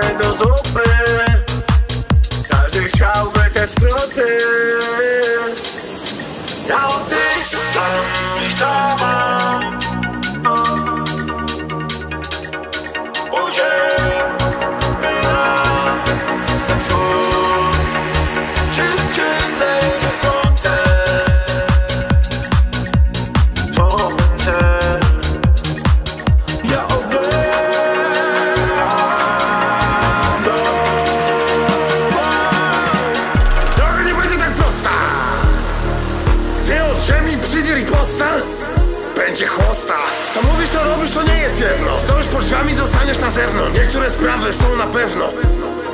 do zupy. Każdy chciałby te skróty przyjdzie riposta Będzie chłosta. To mówisz to robisz to nie jest jedno. Stoisz pod drzwiami zostaniesz na zewnątrz. Niektóre sprawy są na pewno.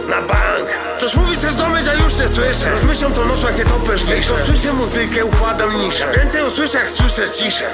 Na bank. Coś mówisz też do mnie, że już nie słyszę. Rozmyślam to nocą jak nie topesz liszę Słyszę muzykę, układam niszę. Więcej usłyszę jak słyszę ciszę